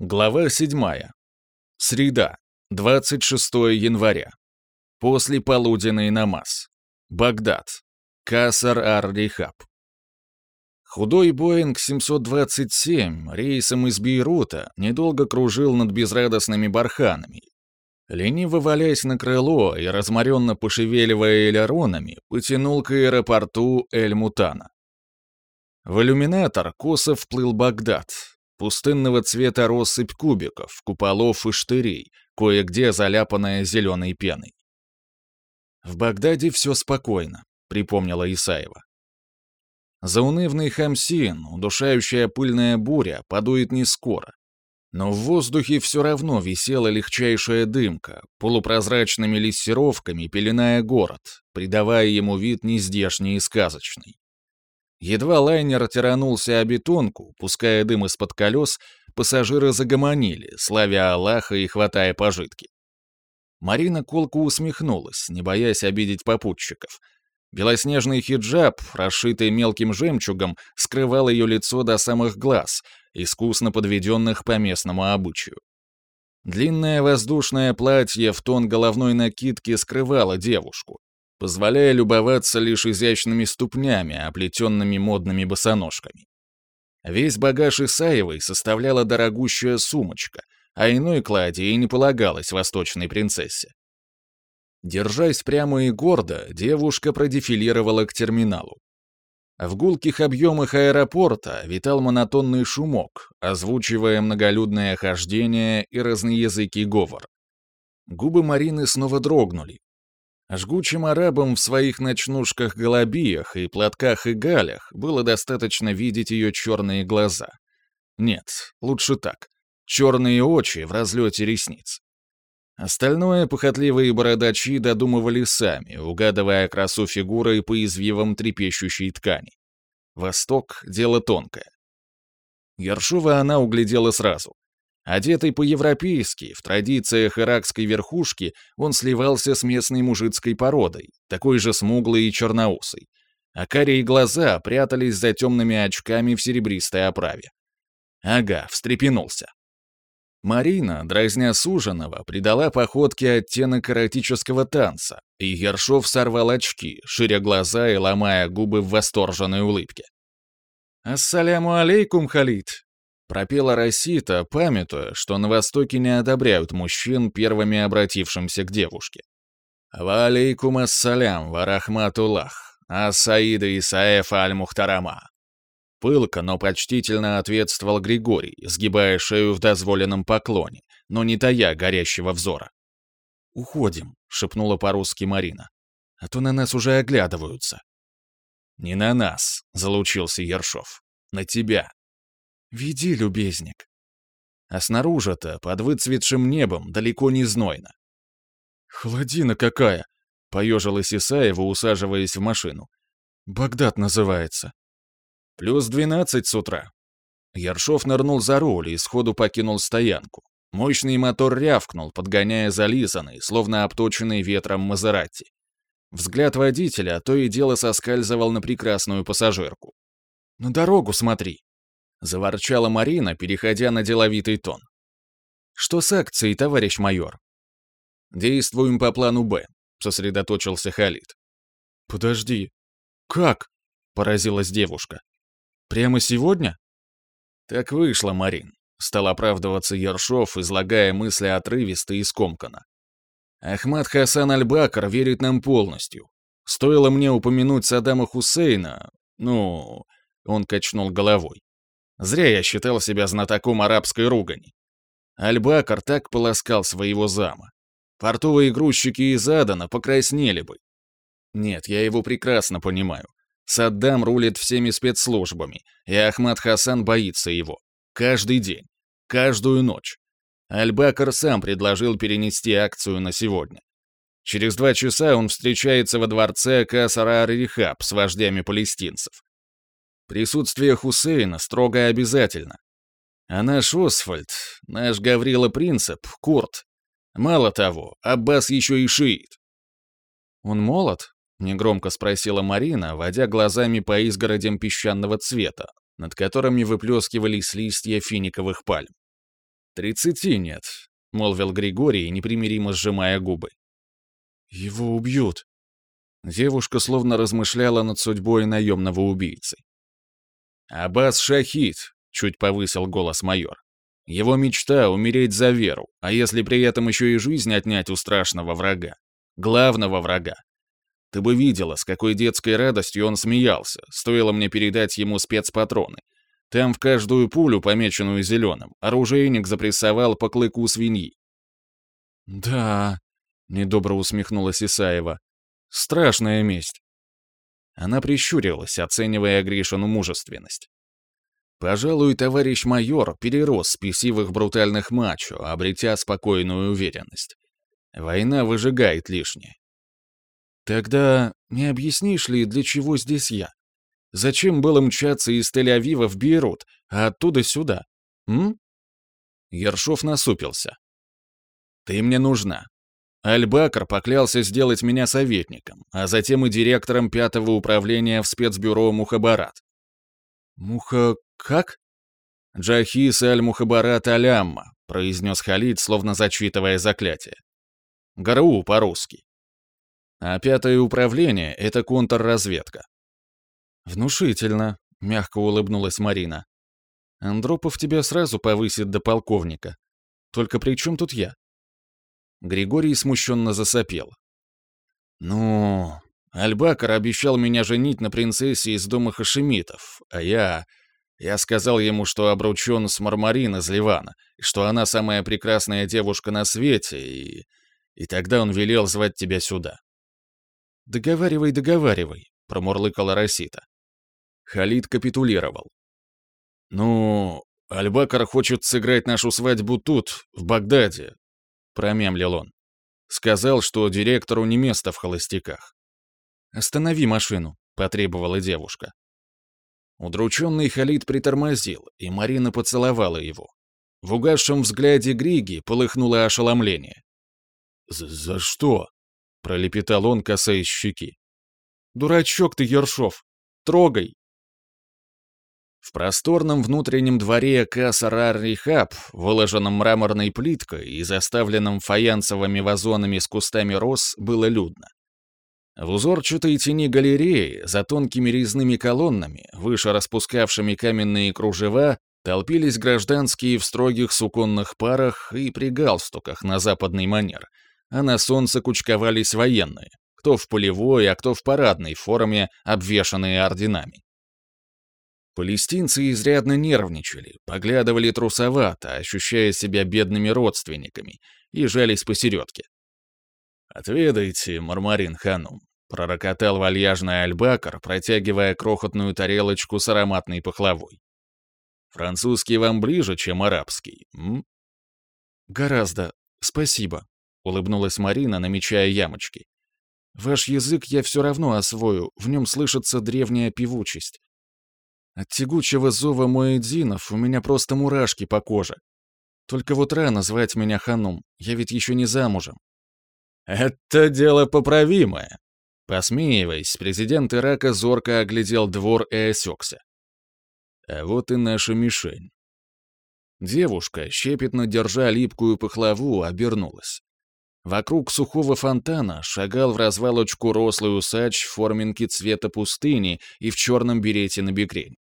Глава 7. Среда, 26 января. После полуденный намаз. Багдад. Касар Ар-Рихаб. Худой Боинг 727 рейсом из Бейрута недолго кружил над безрадостными барханами. Лениво валяясь на крыло и разморенно пошевеливая элеронами, потянул к аэропорту Эль-Мутана. В иллюминатор косо вплыл Багдад, пустынного цвета россыпь кубиков, куполов и штырей, кое-где заляпанная зеленой пеной. «В Багдаде все спокойно», — припомнила Исаева. Заунывный хамсин, удушающая пыльная буря, подует не скоро. Но в воздухе все равно висела легчайшая дымка, полупрозрачными лессировками пеленая город, придавая ему вид нездешний и сказочный. Едва лайнер тиранулся о бетонку, пуская дым из-под колес, пассажиры загомонили, славя Аллаха и хватая пожитки. Марина колку усмехнулась, не боясь обидеть попутчиков. Белоснежный хиджаб, расшитый мелким жемчугом, скрывал ее лицо до самых глаз, искусно подведенных по местному обычаю. Длинное воздушное платье в тон головной накидки скрывало девушку, позволяя любоваться лишь изящными ступнями, оплетенными модными босоножками. Весь багаж Исаевой составляла дорогущая сумочка, а иной кладе и не полагалось восточной принцессе. Держась прямо и гордо, девушка продефилировала к терминалу. В гулких объемах аэропорта витал монотонный шумок, озвучивая многолюдное хождение и разные языки говор. Губы Марины снова дрогнули, Жгучим арабам в своих ночнушках-голубиях и платках и галях было достаточно видеть ее черные глаза. Нет, лучше так. Черные очи в разлете ресниц. Остальное похотливые бородачи додумывали сами, угадывая красу фигуры по извивам трепещущей ткани. Восток — дело тонкое. Ершова она углядела сразу. Одетый по-европейски, в традициях иракской верхушки, он сливался с местной мужицкой породой, такой же смуглой и черноусой. А карие глаза прятались за темными очками в серебристой оправе. Ага, встрепенулся. Марина, дразня суженого, придала походке оттенок эротического танца, и Ершов сорвал очки, ширя глаза и ломая губы в восторженной улыбке. «Ассаляму алейкум, Халид!» Пропела Росита, памятуя, что на Востоке не одобряют мужчин, первыми обратившимся к девушке. «Ва алейкум ассалям, Варахматуллах, ассаида Исаеф аль-Мухтарама». Пылко, но почтительно ответствовал Григорий, сгибая шею в дозволенном поклоне, но не тая горящего взора. «Уходим», — шепнула по-русски Марина. «А то на нас уже оглядываются». «Не на нас», — залучился Ершов. «На тебя, Веди, любезник. А снаружи-то, под выцветшим небом, далеко не знойно. Холодина какая! Поежилась Исаева, усаживаясь в машину. Багдад называется. Плюс двенадцать с утра. Ершов нырнул за руль и сходу покинул стоянку. Мощный мотор рявкнул, подгоняя зализанный, словно обточенный ветром Мазерати. Взгляд водителя то и дело соскальзывал на прекрасную пассажирку. «На дорогу смотри!» — заворчала Марина, переходя на деловитый тон. «Что с акцией, товарищ майор?» «Действуем по плану «Б», — сосредоточился Халид. «Подожди. Как?» — поразилась девушка. «Прямо сегодня?» «Так вышло, Марин», — стал оправдываться Ершов, излагая мысли отрывисто и скомканно. «Ахмад Хасан Аль-Бакр верит нам полностью. Стоило мне упомянуть Саддама Хусейна, ну...» Он качнул головой. Зря я считал себя знатоком арабской ругани. Альбакар так полоскал своего зама. Портовые грузчики из Адана покраснели бы. Нет, я его прекрасно понимаю. Саддам рулит всеми спецслужбами, и Ахмад Хасан боится его. Каждый день. Каждую ночь. Альбакар сам предложил перенести акцию на сегодня. Через два часа он встречается во дворце Касара Арихаб с вождями палестинцев. Присутствие Хусейна строго обязательно. А наш Освальд, наш Гаврила Принцип, Курт. Мало того, Аббас еще и шиит. «Он молод?» — негромко спросила Марина, водя глазами по изгородям песчаного цвета, над которыми выплескивались листья финиковых пальм. «Тридцати нет», — молвил Григорий, непримиримо сжимая губы. «Его убьют». Девушка словно размышляла над судьбой наемного убийцы. «Аббас Шахид!» — чуть повысил голос майор. «Его мечта — умереть за веру, а если при этом еще и жизнь отнять у страшного врага, главного врага. Ты бы видела, с какой детской радостью он смеялся, стоило мне передать ему спецпатроны. Там в каждую пулю, помеченную зеленым, оружейник запрессовал по клыку свиньи». «Да...» — недобро усмехнулась Исаева. «Страшная месть». Она прищурилась, оценивая Гришину мужественность. Пожалуй, товарищ майор перерос спесивых брутальных мачо, обретя спокойную уверенность. Война выжигает лишнее. Тогда не объяснишь ли, для чего здесь я? Зачем было мчаться из Тель-Авива в Бейрут, а оттуда сюда? М? Ершов насупился. Ты мне нужна. Альбакр поклялся сделать меня советником, а затем и директором пятого управления в спецбюро Мухабарат. «Муха... как?» «Джахис аль-Мухабарат алямма», — произнес Халид, словно зачитывая заклятие. «ГРУ по-русски». А пятое управление — это контрразведка. «Внушительно», — мягко улыбнулась Марина. «Андропов тебя сразу повысит до полковника. Только при чем тут я?» Григорий смущенно засопел. «Ну, Альбакар обещал меня женить на принцессе из дома Хашемитов, а я... Я сказал ему, что обручен с Мармарин из Ливана, что она самая прекрасная девушка на свете, и... И тогда он велел звать тебя сюда». «Договаривай, договаривай», — промурлыкала Росита. Халид капитулировал. «Ну, Альбакар хочет сыграть нашу свадьбу тут, в Багдаде, промямлил он. Сказал, что директору не место в холостяках. «Останови машину», — потребовала девушка. Удрученный Халид притормозил, и Марина поцеловала его. В угасшем взгляде Григи полыхнуло ошеломление. «За что?» — пролепетал он, касаясь щеки. «Дурачок ты, Ершов! Трогай! В просторном внутреннем дворе Касарарри Хаб, выложенном мраморной плиткой и заставленном фаянсовыми вазонами с кустами роз, было людно. В узорчатой тени галереи, за тонкими резными колоннами, выше распускавшими каменные кружева, толпились гражданские в строгих суконных парах и при галстуках на западный манер, а на солнце кучковались военные, кто в полевой, а кто в парадной форме, обвешанные орденами. Палестинцы изрядно нервничали, поглядывали трусовато, ощущая себя бедными родственниками, и жались посередке. «Отведайте, Мармарин Ханум», — пророкотал вальяжный альбакар, протягивая крохотную тарелочку с ароматной пахлавой. «Французский вам ближе, чем арабский, м?» «Гораздо. Спасибо», — улыбнулась Марина, намечая ямочки. «Ваш язык я все равно освою, в нем слышится древняя певучесть. От тягучего зова Муэдзинов у меня просто мурашки по коже. Только вот рано звать меня Ханум, я ведь еще не замужем. Это дело поправимое. Посмеиваясь, президент Ирака зорко оглядел двор и осекся. А вот и наша мишень. Девушка, щепетно держа липкую пахлаву, обернулась. Вокруг сухого фонтана шагал в развалочку рослый усач в форменке цвета пустыни и в черном берете на бекрень.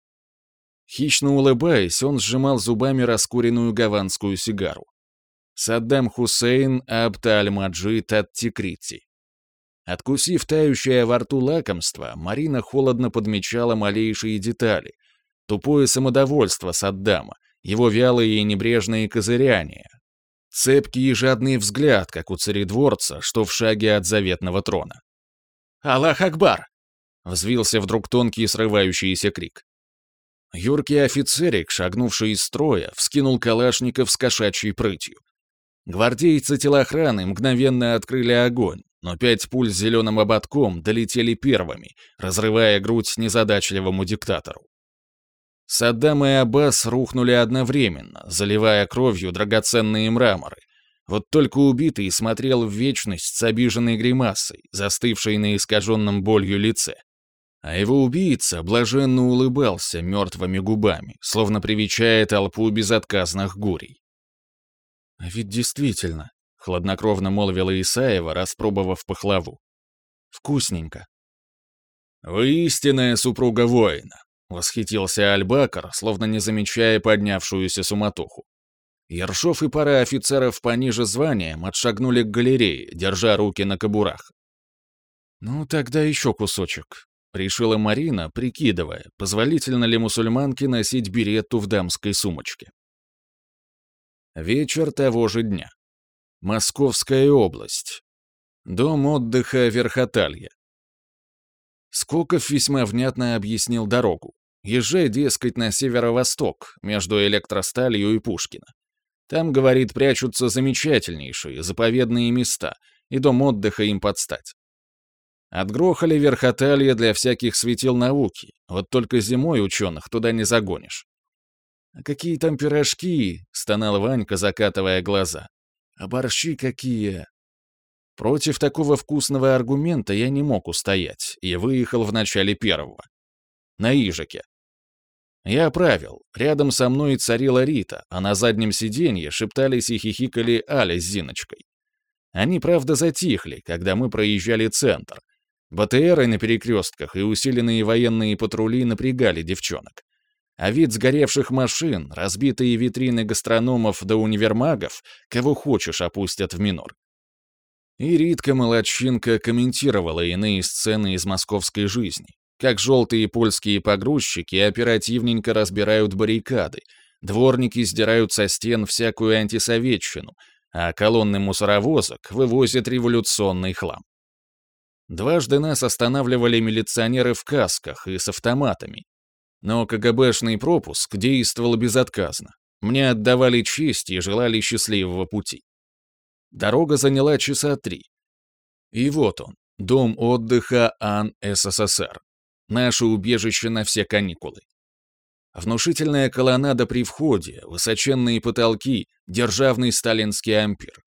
Хищно улыбаясь, он сжимал зубами раскуренную гаванскую сигару. Саддам Хусейн абтальмаджит от Таттикрити. Откусив тающее во рту лакомство, Марина холодно подмечала малейшие детали. Тупое самодовольство Саддама, его вялые и небрежные козыряния. Цепкий и жадный взгляд, как у царедворца, что в шаге от заветного трона. «Аллах Акбар!» — взвился вдруг тонкий срывающийся крик. Юркий офицерик, шагнувший из строя, вскинул калашников с кошачьей прытью. Гвардейцы телохраны мгновенно открыли огонь, но пять пуль с зеленым ободком долетели первыми, разрывая грудь незадачливому диктатору. Саддам и Аббас рухнули одновременно, заливая кровью драгоценные мраморы. Вот только убитый смотрел в вечность с обиженной гримасой, застывшей на искаженном болью лице. А его убийца блаженно улыбался мертвыми губами, словно привечая толпу безотказных гурий. «А ведь действительно», — хладнокровно молвила Исаева, распробовав пахлаву. «Вкусненько». «Вы истинная супруга воина», — восхитился Альбакар, словно не замечая поднявшуюся суматоху. Ершов и пара офицеров пониже званием отшагнули к галерее, держа руки на кобурах. «Ну, тогда еще кусочек», Решила Марина, прикидывая, позволительно ли мусульманке носить беретту в дамской сумочке. Вечер того же дня. Московская область. Дом отдыха Верхоталья. Скоков весьма внятно объяснил дорогу. Езжай, дескать, на северо-восток, между электросталью и Пушкина. Там, говорит, прячутся замечательнейшие заповедные места, и дом отдыха им подстать. Отгрохали верхотелье для всяких светил науки. Вот только зимой ученых туда не загонишь. «А какие там пирожки?» — стонал Ванька, закатывая глаза. «А борщи какие!» Против такого вкусного аргумента я не мог устоять и выехал в начале первого. На Ижике. Я правил. Рядом со мной царила Рита, а на заднем сиденье шептались и хихикали Аля с Зиночкой. Они, правда, затихли, когда мы проезжали центр — БТРы на перекрестках и усиленные военные патрули напрягали девчонок. А вид сгоревших машин, разбитые витрины гастрономов до да универмагов, кого хочешь, опустят в минор. И Ритка Молодчинка комментировала иные сцены из московской жизни, как желтые польские погрузчики оперативненько разбирают баррикады, дворники сдирают со стен всякую антисоветщину, а колонны мусоровозок вывозят революционный хлам. Дважды нас останавливали милиционеры в касках и с автоматами. Но КГБшный пропуск действовал безотказно. Мне отдавали честь и желали счастливого пути. Дорога заняла часа три. И вот он, дом отдыха Ан СССР. Наше убежище на все каникулы. Внушительная колоннада при входе, высоченные потолки, державный сталинский ампир.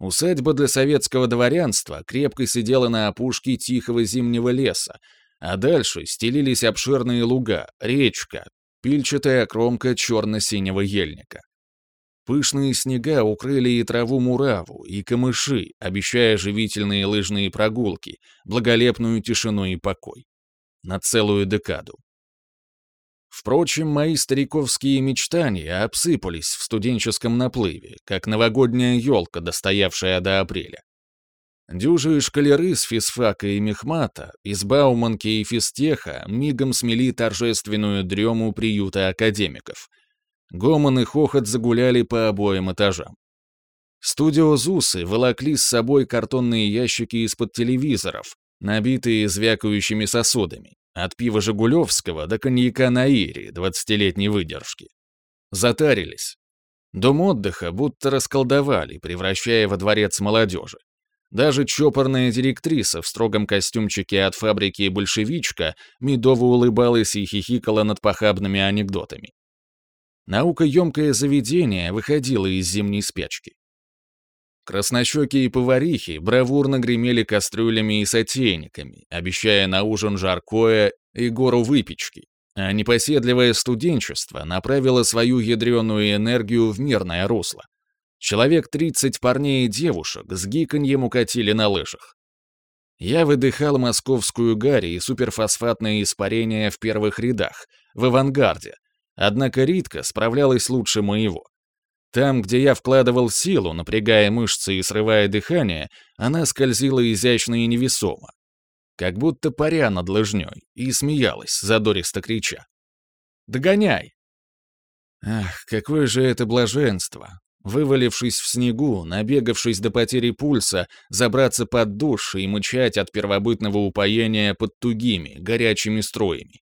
Усадьба для советского дворянства крепко сидела на опушке тихого зимнего леса, а дальше стелились обширные луга, речка, пильчатая кромка черно-синего ельника. Пышные снега укрыли и траву-мураву, и камыши, обещая живительные лыжные прогулки, благолепную тишину и покой. На целую декаду. Впрочем, мои стариковские мечтания обсыпались в студенческом наплыве, как новогодняя елка, достоявшая до апреля. Дюжи и шкалеры с физфака и мехмата, из Бауманки и физтеха мигом смели торжественную дрему приюта академиков. Гомон и хохот загуляли по обоим этажам. Студио ЗУСы волокли с собой картонные ящики из-под телевизоров, набитые звякающими сосудами. От пива Жигулевского до коньяка на Ире, 20-летней выдержки. Затарились. Дом отдыха будто расколдовали, превращая во дворец молодежи. Даже чопорная директриса в строгом костюмчике от фабрики «Большевичка» медово улыбалась и хихикала над похабными анекдотами. Наука Наукоемкое заведение выходило из зимней спячки. Краснощеки и поварихи бравурно гремели кастрюлями и сотейниками, обещая на ужин жаркое и гору выпечки. А непоседливое студенчество направило свою ядреную энергию в мирное русло. Человек 30 парней и девушек с гиканьем укатили на лыжах. Я выдыхал московскую гарь и суперфосфатные испарения в первых рядах, в авангарде, однако Ритка справлялась лучше моего. Там, где я вкладывал силу, напрягая мышцы и срывая дыхание, она скользила изящно и невесомо, как будто паря над лыжнёй, и смеялась, задористо крича. «Догоняй!» Ах, какое же это блаженство! Вывалившись в снегу, набегавшись до потери пульса, забраться под душ и мычать от первобытного упоения под тугими, горячими строями.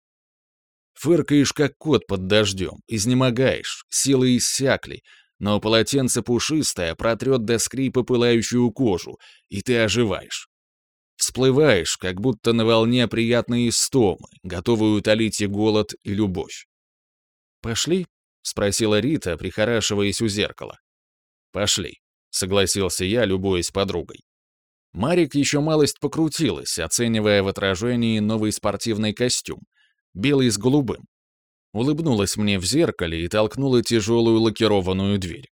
Фыркаешь, как кот под дождем, изнемогаешь, силы иссякли — но полотенце пушистое протрет до скрипа пылающую кожу, и ты оживаешь. Всплываешь, как будто на волне приятные стомы, готовые утолить и голод, и любовь. «Пошли?» — спросила Рита, прихорашиваясь у зеркала. «Пошли», — согласился я, любуясь подругой. Марик еще малость покрутилась, оценивая в отражении новый спортивный костюм, белый с голубым, улыбнулась мне в зеркале и толкнула тяжелую лакированную дверь.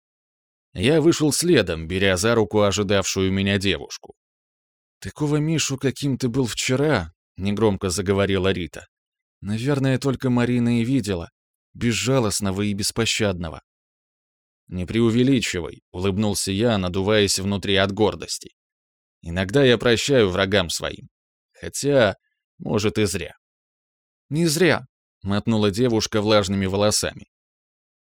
Я вышел следом, беря за руку ожидавшую меня девушку. «Такого Мишу, каким ты был вчера», — негромко заговорила Рита. «Наверное, только Марина и видела. Безжалостного и беспощадного». «Не преувеличивай», — улыбнулся я, надуваясь внутри от гордости. «Иногда я прощаю врагам своим. Хотя, может, и зря». «Не зря», — мотнула девушка влажными волосами.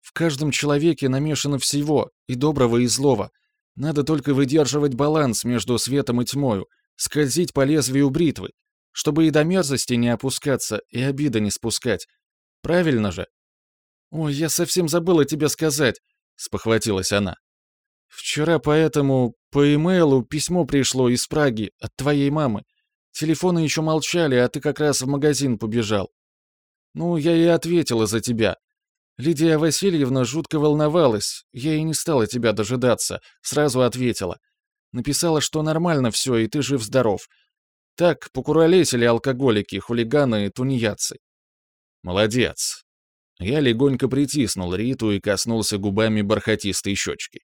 «В каждом человеке намешано всего, и доброго, и злого. Надо только выдерживать баланс между светом и тьмою, скользить по лезвию бритвы, чтобы и до мерзости не опускаться, и обида не спускать. Правильно же?» «Ой, я совсем забыла тебе сказать», — спохватилась она. «Вчера поэтому по имейлу письмо пришло из Праги от твоей мамы. Телефоны еще молчали, а ты как раз в магазин побежал. Ну, я и ответила за тебя. Лидия Васильевна жутко волновалась, я и не стала тебя дожидаться, сразу ответила. Написала, что нормально все, и ты жив-здоров. Так, покуролесили алкоголики, хулиганы и тунеядцы. Молодец. Я легонько притиснул Риту и коснулся губами бархатистой щечки.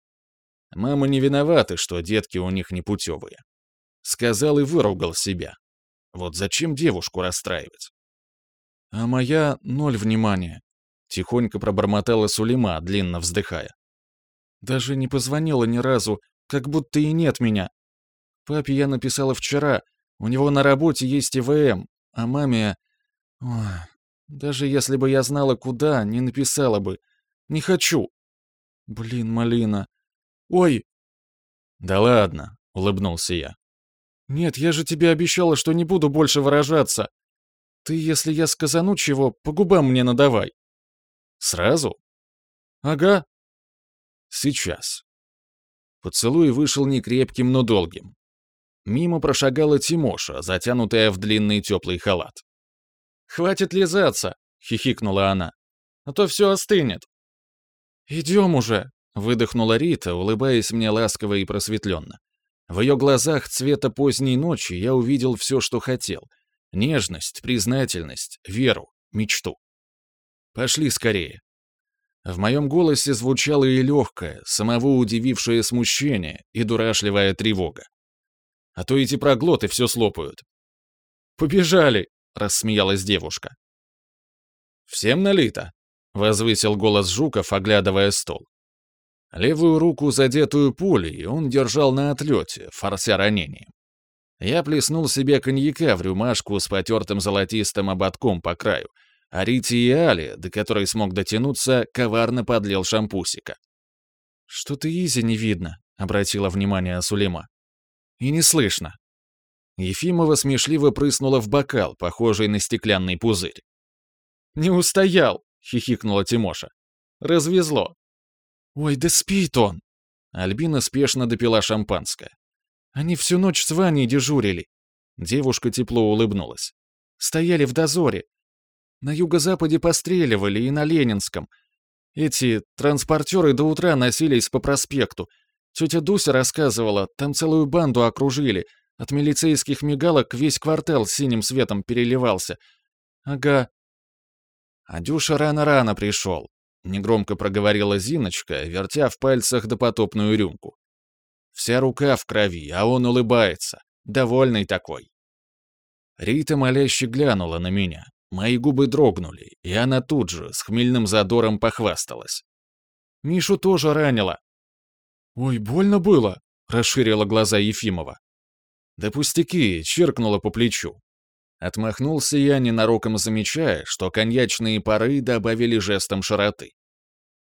Мамы не виноваты, что детки у них непутевые. Сказал и выругал себя. Вот зачем девушку расстраивать? а моя — ноль внимания», — тихонько пробормотала Сулейма, длинно вздыхая. «Даже не позвонила ни разу, как будто и нет меня. Папе я написала вчера, у него на работе есть ИВМ, а маме... Ох, даже если бы я знала, куда, не написала бы. Не хочу. Блин, Малина. Ой!» «Да ладно», — улыбнулся я. «Нет, я же тебе обещала, что не буду больше выражаться. Ты, если я сказану чего, по губам мне надавай. Сразу? Ага. Сейчас. Поцелуй вышел не крепким, но долгим. Мимо прошагала Тимоша, затянутая в длинный теплый халат. «Хватит лизаться!» — хихикнула она. «А то все остынет!» «Идем уже!» — выдохнула Рита, улыбаясь мне ласково и просветленно. В ее глазах цвета поздней ночи я увидел все, что хотел — нежность, признательность, веру, мечту. Пошли скорее. В моем голосе звучало и легкое, самого удивившее смущение и дурашливая тревога. А то эти проглоты все слопают. «Побежали!» — рассмеялась девушка. «Всем налито!» — возвысил голос Жуков, оглядывая стол. Левую руку, задетую пулей, он держал на отлете, форся ранением. Я плеснул себе коньяка в рюмашку с потертым золотистым ободком по краю, а Рити и Али, до которой смог дотянуться, коварно подлил шампусика. «Что-то Изи не видно», — обратила внимание Сулейма. «И не слышно». Ефимова смешливо прыснула в бокал, похожий на стеклянный пузырь. «Не устоял!» — хихикнула Тимоша. «Развезло!» «Ой, да спит он!» Альбина спешно допила шампанское. Они всю ночь с Ваней дежурили. Девушка тепло улыбнулась. Стояли в дозоре. На юго-западе постреливали и на Ленинском. Эти транспортеры до утра носились по проспекту. Тетя Дуся рассказывала, там целую банду окружили. От милицейских мигалок весь квартал синим светом переливался. Ага. А Дюша рано-рано пришел. Негромко проговорила Зиночка, вертя в пальцах допотопную рюмку. Вся рука в крови, а он улыбается, довольный такой. Рита моляще глянула на меня. Мои губы дрогнули, и она тут же с хмельным задором похвасталась. Мишу тоже ранила. «Ой, больно было!» — расширила глаза Ефимова. «Да пустяки!» — чиркнула по плечу. Отмахнулся я, ненароком замечая, что коньячные пары добавили жестом широты.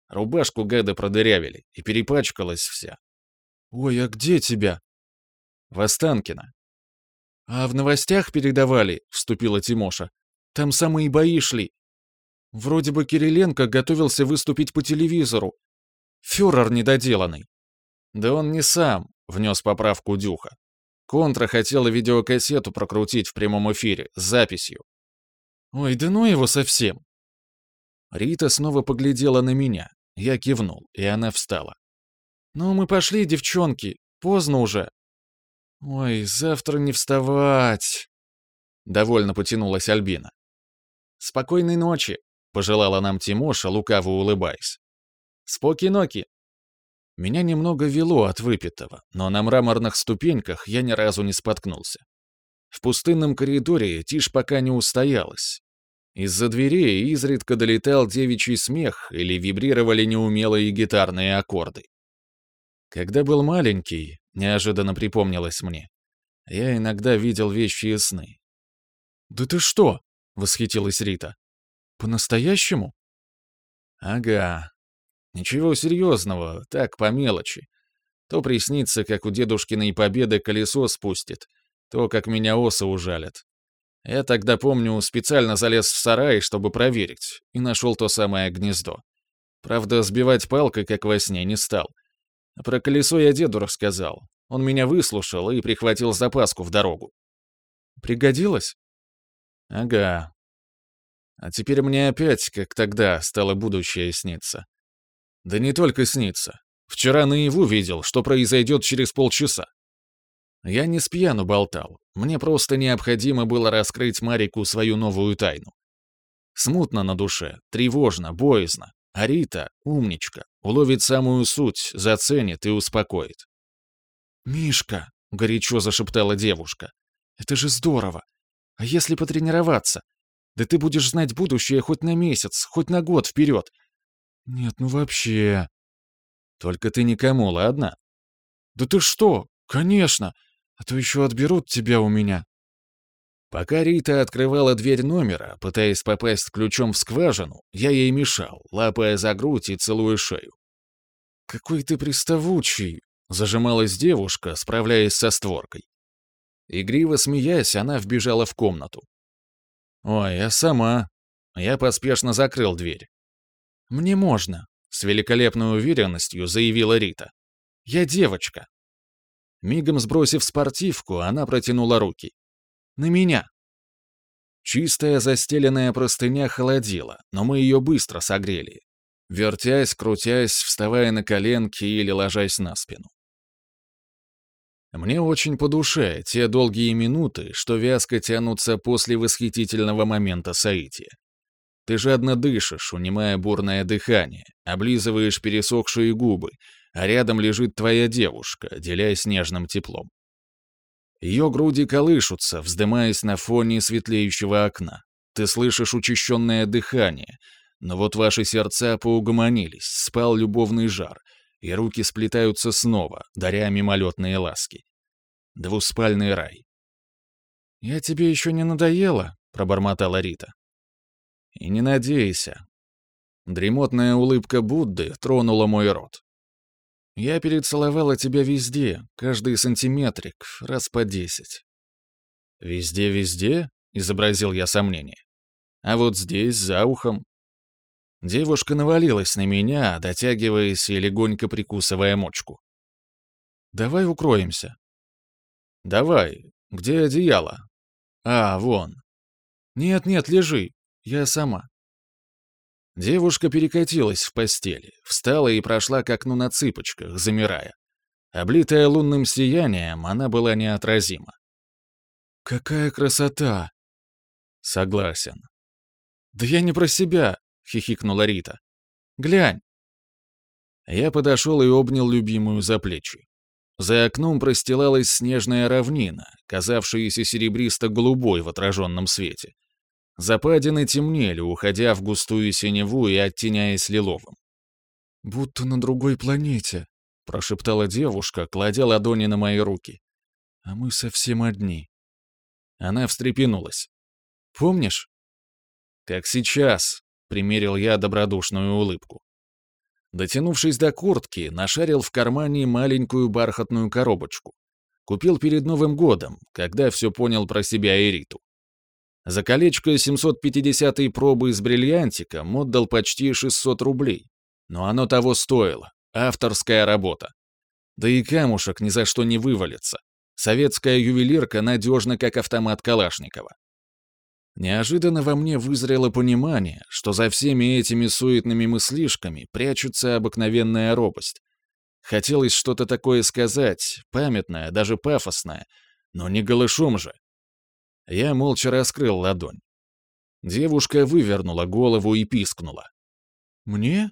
Рубашку гада продырявили, и перепачкалась вся, «Ой, а где тебя?» «В Останкино». «А в новостях передавали», — вступила Тимоша. «Там самые бои шли. Вроде бы Кириленко готовился выступить по телевизору. Фюрер недоделанный». «Да он не сам», — внес поправку Дюха. Контра хотела видеокассету прокрутить в прямом эфире, с записью. «Ой, да ну его совсем!» Рита снова поглядела на меня. Я кивнул, и она встала. «Ну, мы пошли, девчонки! Поздно уже!» «Ой, завтра не вставать!» Довольно потянулась Альбина. «Спокойной ночи!» — пожелала нам Тимоша, лукаво улыбаясь. «Споки-ноки!» Меня немного вело от выпитого, но на мраморных ступеньках я ни разу не споткнулся. В пустынном коридоре тишь пока не устоялась. Из-за дверей изредка долетал девичий смех или вибрировали неумелые гитарные аккорды. Когда был маленький, неожиданно припомнилось мне. Я иногда видел вещи и сны. «Да ты что?» — восхитилась Рита. «По-настоящему?» «Ага. Ничего серьезного, так, по мелочи. То приснится, как у дедушкиной победы колесо спустит, то, как меня осы ужалят. Я тогда, помню, специально залез в сарай, чтобы проверить, и нашел то самое гнездо. Правда, сбивать палкой, как во сне, не стал. Про колесо я деду рассказал. Он меня выслушал и прихватил запаску в дорогу. Пригодилось? Ага. А теперь мне опять, как тогда, стало будущее сниться. Да не только сниться. Вчера наяву видел, что произойдет через полчаса. Я не спьяну болтал. Мне просто необходимо было раскрыть Марику свою новую тайну. Смутно на душе, тревожно, боязно. А Рита — умничка, уловит самую суть, заценит и успокоит. «Мишка!» — горячо зашептала девушка. «Это же здорово! А если потренироваться? Да ты будешь знать будущее хоть на месяц, хоть на год вперед!» «Нет, ну вообще...» «Только ты никому, ладно?» «Да ты что? Конечно! А то еще отберут тебя у меня!» Пока Рита открывала дверь номера, пытаясь попасть ключом в скважину, я ей мешал, лапая за грудь и целую шею. «Какой ты приставучий!» — зажималась девушка, справляясь со створкой. Игриво смеясь, она вбежала в комнату. «Ой, я сама!» Я поспешно закрыл дверь. «Мне можно», — с великолепной уверенностью заявила Рита. «Я девочка». Мигом сбросив спортивку, она протянула руки. На меня. Чистая застеленная простыня холодила, но мы ее быстро согрели. Вертясь, крутясь, вставая на коленки или ложась на спину. Мне очень по душе те долгие минуты, что вязко тянутся после восхитительного момента соития. Ты жадно дышишь, унимая бурное дыхание, облизываешь пересохшие губы, а рядом лежит твоя девушка, делясь нежным теплом. Ее груди колышутся, вздымаясь на фоне светлеющего окна. Ты слышишь учащенное дыхание. Но вот ваши сердца поугомонились, спал любовный жар, и руки сплетаются снова, даря мимолетные ласки. Двуспальный рай. «Я тебе еще не надоела?» — пробормотала Рита. «И не надейся». Дремотная улыбка Будды тронула мой рот. Я перецеловала тебя везде, каждый сантиметрик, раз по десять». «Везде-везде?» — изобразил я сомнение. «А вот здесь, за ухом». Девушка навалилась на меня, дотягиваясь и легонько прикусывая мочку. «Давай укроемся». «Давай. Где одеяло?» «А, вон». «Нет-нет, лежи. Я сама». Девушка перекатилась в постели, встала и прошла к окну на цыпочках, замирая. Облитая лунным сиянием, она была неотразима. «Какая красота!» «Согласен». «Да я не про себя!» — хихикнула Рита. «Глянь!» Я подошел и обнял любимую за плечи. За окном простилалась снежная равнина, казавшаяся серебристо-голубой в отраженном свете. Западины темнели, уходя в густую синеву и оттеняясь лиловым. «Будто на другой планете», — прошептала девушка, кладя ладони на мои руки. «А мы совсем одни». Она встрепенулась. «Помнишь?» «Как сейчас», — примерил я добродушную улыбку. Дотянувшись до куртки, нашарил в кармане маленькую бархатную коробочку. Купил перед Новым годом, когда все понял про себя и Риту. За колечко 750 пробы из бриллиантика Мод дал почти 600 рублей. Но оно того стоило. Авторская работа. Да и камушек ни за что не вывалится. Советская ювелирка надежна, как автомат Калашникова. Неожиданно во мне вызрело понимание, что за всеми этими суетными мыслишками прячется обыкновенная робость. Хотелось что-то такое сказать, памятное, даже пафосное, но не голышом же. Я молча раскрыл ладонь. Девушка вывернула голову и пискнула. «Мне?»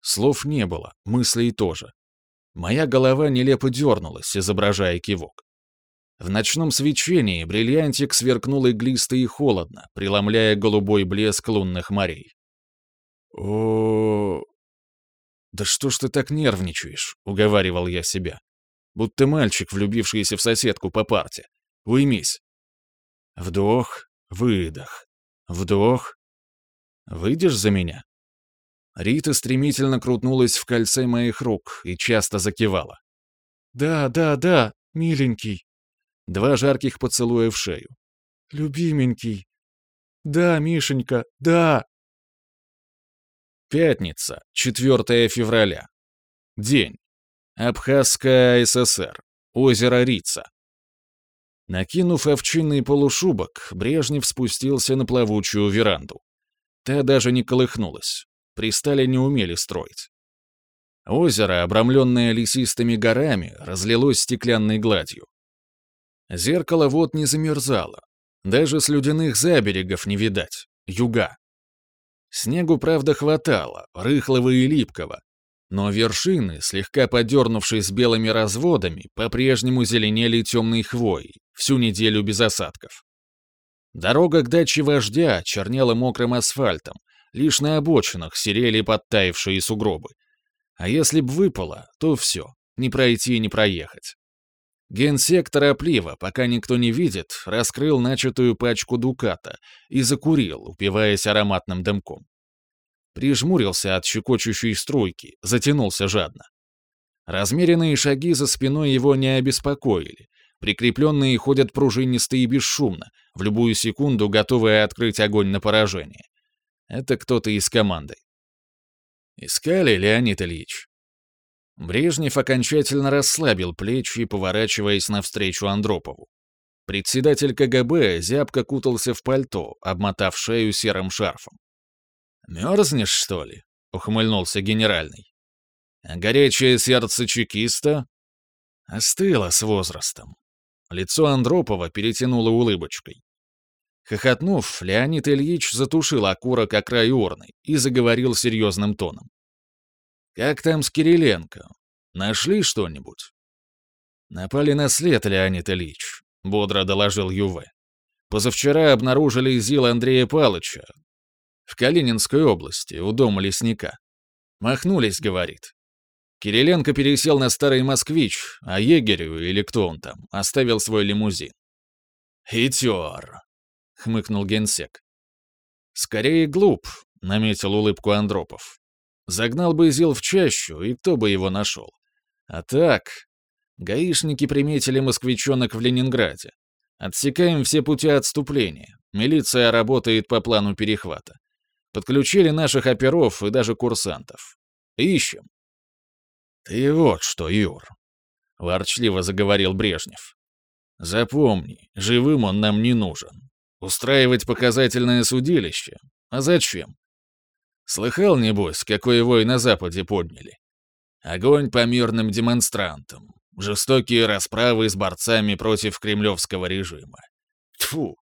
Слов не было, мыслей тоже. Моя голова нелепо дернулась, изображая кивок. В ночном свечении бриллиантик сверкнул иглисто и холодно, преломляя голубой блеск лунных морей. «О... Да что ж ты так нервничаешь?» — уговаривал я себя. «Будто мальчик, влюбившийся в соседку по парте. Уймись». Вдох, выдох, вдох. Выйдешь за меня? Рита стремительно крутнулась в кольце моих рук и часто закивала. «Да, да, да, миленький». Два жарких поцелуя в шею. «Любименький». «Да, Мишенька, да». Пятница, 4 февраля. День. Абхазская ССР. Озеро Рица. Накинув овчинный полушубок, Брежнев спустился на плавучую веранду. Та даже не колыхнулась. Пристали не умели строить. Озеро, обрамленное лесистыми горами, разлилось стеклянной гладью. Зеркало вод не замерзало. Даже с людяных заберегов не видать. Юга. Снегу, правда, хватало, рыхлого и липкого, но вершины, слегка подернувшись белыми разводами, по-прежнему зеленели темной хвоей, всю неделю без осадков. Дорога к даче вождя чернела мокрым асфальтом, лишь на обочинах серели подтаявшие сугробы. А если б выпало, то все, не пройти и не проехать. Генсек торопливо, пока никто не видит, раскрыл начатую пачку дуката и закурил, упиваясь ароматным дымком прижмурился от щекочущей струйки, затянулся жадно. Размеренные шаги за спиной его не обеспокоили. Прикрепленные ходят пружинисто и бесшумно, в любую секунду готовые открыть огонь на поражение. Это кто-то из команды. Искали, Леонид Ильич? Брежнев окончательно расслабил плечи, поворачиваясь навстречу Андропову. Председатель КГБ зябко кутался в пальто, обмотав шею серым шарфом. Ну Мерзнешь, что ли?» — ухмыльнулся генеральный. А «Горячее сердце чекиста?» Остыло с возрастом. Лицо Андропова перетянуло улыбочкой. Хохотнув, Леонид Ильич затушил окурок о край урны и заговорил серьезным тоном. «Как там с Кириленко? Нашли что-нибудь?» «Напали на след, Леонид Ильич», — бодро доложил Юве. «Позавчера обнаружили ЗИЛ Андрея Палыча, в Калининской области, у дома лесника. Махнулись, говорит. Кириленко пересел на старый москвич, а егерю, или кто он там, оставил свой лимузин. «Хитер!» — хмыкнул генсек. «Скорее глуп», — наметил улыбку Андропов. «Загнал бы Зил в чащу, и кто бы его нашел. А так...» Гаишники приметили москвичонок в Ленинграде. Отсекаем все пути отступления. Милиция работает по плану перехвата. Подключили наших оперов и даже курсантов. Ищем. «Ты вот что, Юр», — ворчливо заговорил Брежнев. «Запомни, живым он нам не нужен. Устраивать показательное судилище? А зачем? Слыхал, небось, какой вой на Западе подняли? Огонь по мирным демонстрантам, жестокие расправы с борцами против кремлевского режима. Тфу.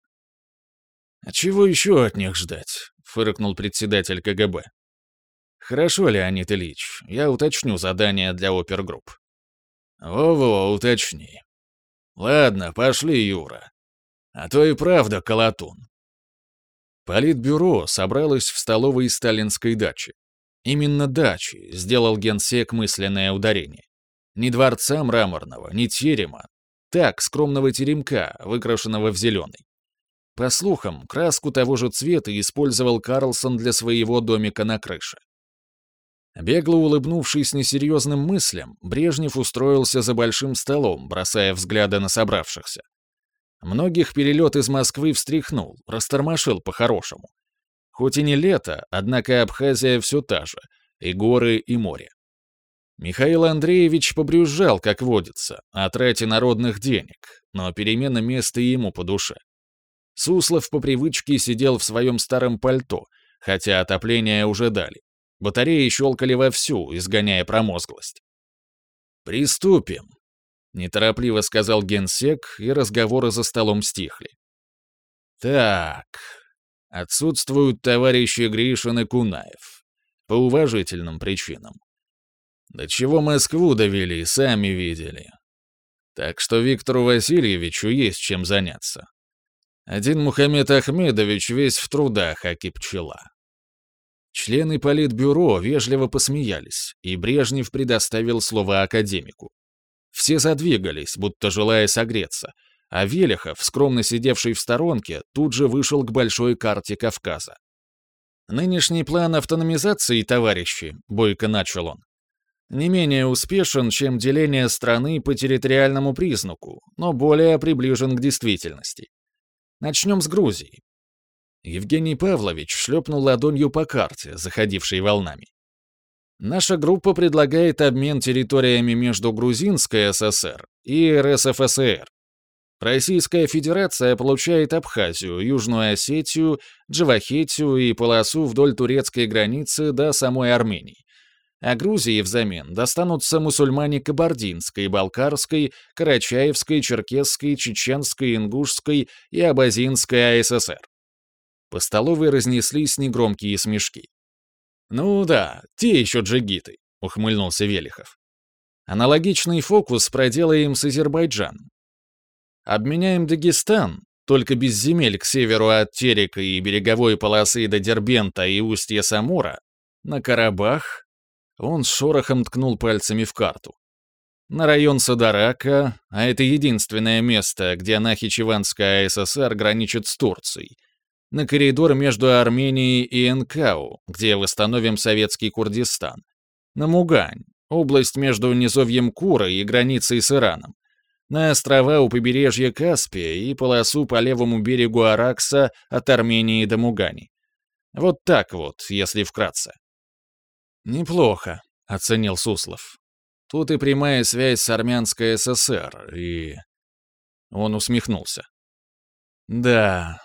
А чего еще от них ждать? фыркнул председатель КГБ. «Хорошо, Леонид Ильич, я уточню задание для опергрупп». «Во-во, уточни». «Ладно, пошли, Юра. А то и правда колотун». Политбюро собралось в столовой сталинской дачи. Именно дачи сделал генсек мысленное ударение. Ни дворца мраморного, ни терема. Так, скромного теремка, выкрашенного в зеленый. По слухам, краску того же цвета использовал Карлсон для своего домика на крыше. Бегло улыбнувшись несерьезным мыслям, Брежнев устроился за большим столом, бросая взгляды на собравшихся. Многих перелет из Москвы встряхнул, растормошил по-хорошему. Хоть и не лето, однако Абхазия все та же, и горы, и море. Михаил Андреевич побрюзжал, как водится, о трате народных денег, но перемена места ему по душе. Суслов по привычке сидел в своем старом пальто, хотя отопление уже дали. Батареи щелкали вовсю, изгоняя промозглость. «Приступим», — неторопливо сказал генсек, и разговоры за столом стихли. «Так, отсутствуют товарищи Гришин и Кунаев. По уважительным причинам. До чего Москву довели, сами видели. Так что Виктору Васильевичу есть чем заняться. Один Мухаммед Ахмедович весь в трудах, а кипчела. Члены Политбюро вежливо посмеялись, и Брежнев предоставил слово академику. Все задвигались, будто желая согреться, а Велихов, скромно сидевший в сторонке, тут же вышел к большой карте Кавказа. «Нынешний план автономизации, товарищи», — бойко начал он, «не менее успешен, чем деление страны по территориальному признаку, но более приближен к действительности. Начнем с Грузии. Евгений Павлович шлепнул ладонью по карте, заходившей волнами. Наша группа предлагает обмен территориями между Грузинской ССР и РСФСР. Российская Федерация получает Абхазию, Южную Осетию, Джавахетию и полосу вдоль турецкой границы до самой Армении а Грузии взамен достанутся мусульмане Кабардинской, Балкарской, Карачаевской, Черкесской, Чеченской, Ингушской и Абазинской АССР. По столовой разнеслись негромкие смешки. «Ну да, те еще джигиты», — ухмыльнулся Велихов. Аналогичный фокус проделаем с Азербайджаном. Обменяем Дагестан, только без земель к северу от Терека и береговой полосы до Дербента и устья Самура, на Карабах, он с шорохом ткнул пальцами в карту. На район Садарака, а это единственное место, где Нахичеванская ССР граничит с Турцией, на коридор между Арменией и НКУ, где восстановим советский Курдистан, на Мугань, область между низовьем Кура и границей с Ираном, на острова у побережья Каспия и полосу по левому берегу Аракса от Армении до Мугани. Вот так вот, если вкратце. «Неплохо», — оценил Суслов. «Тут и прямая связь с Армянской ССР, и...» Он усмехнулся. «Да,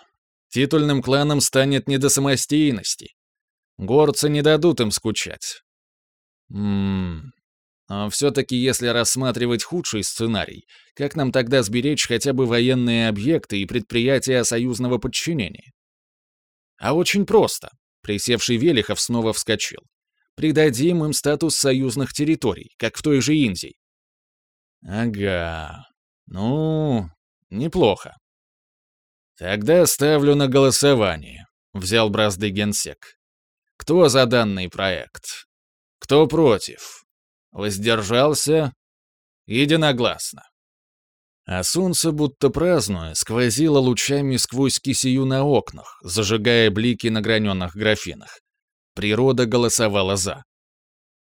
титульным кланом станет не до самостийности. Горцы не дадут им скучать. Ммм... А все-таки, если рассматривать худший сценарий, как нам тогда сберечь хотя бы военные объекты и предприятия союзного подчинения?» «А очень просто», — присевший Велихов снова вскочил. Придадим им статус союзных территорий, как в той же Индии. Ага. Ну, неплохо. Тогда ставлю на голосование, взял бразды генсек. Кто за данный проект? Кто против? Воздержался? Единогласно. А солнце, будто праздное, сквозило лучами сквозь кисию на окнах, зажигая блики на граненых графинах. Природа голосовала за.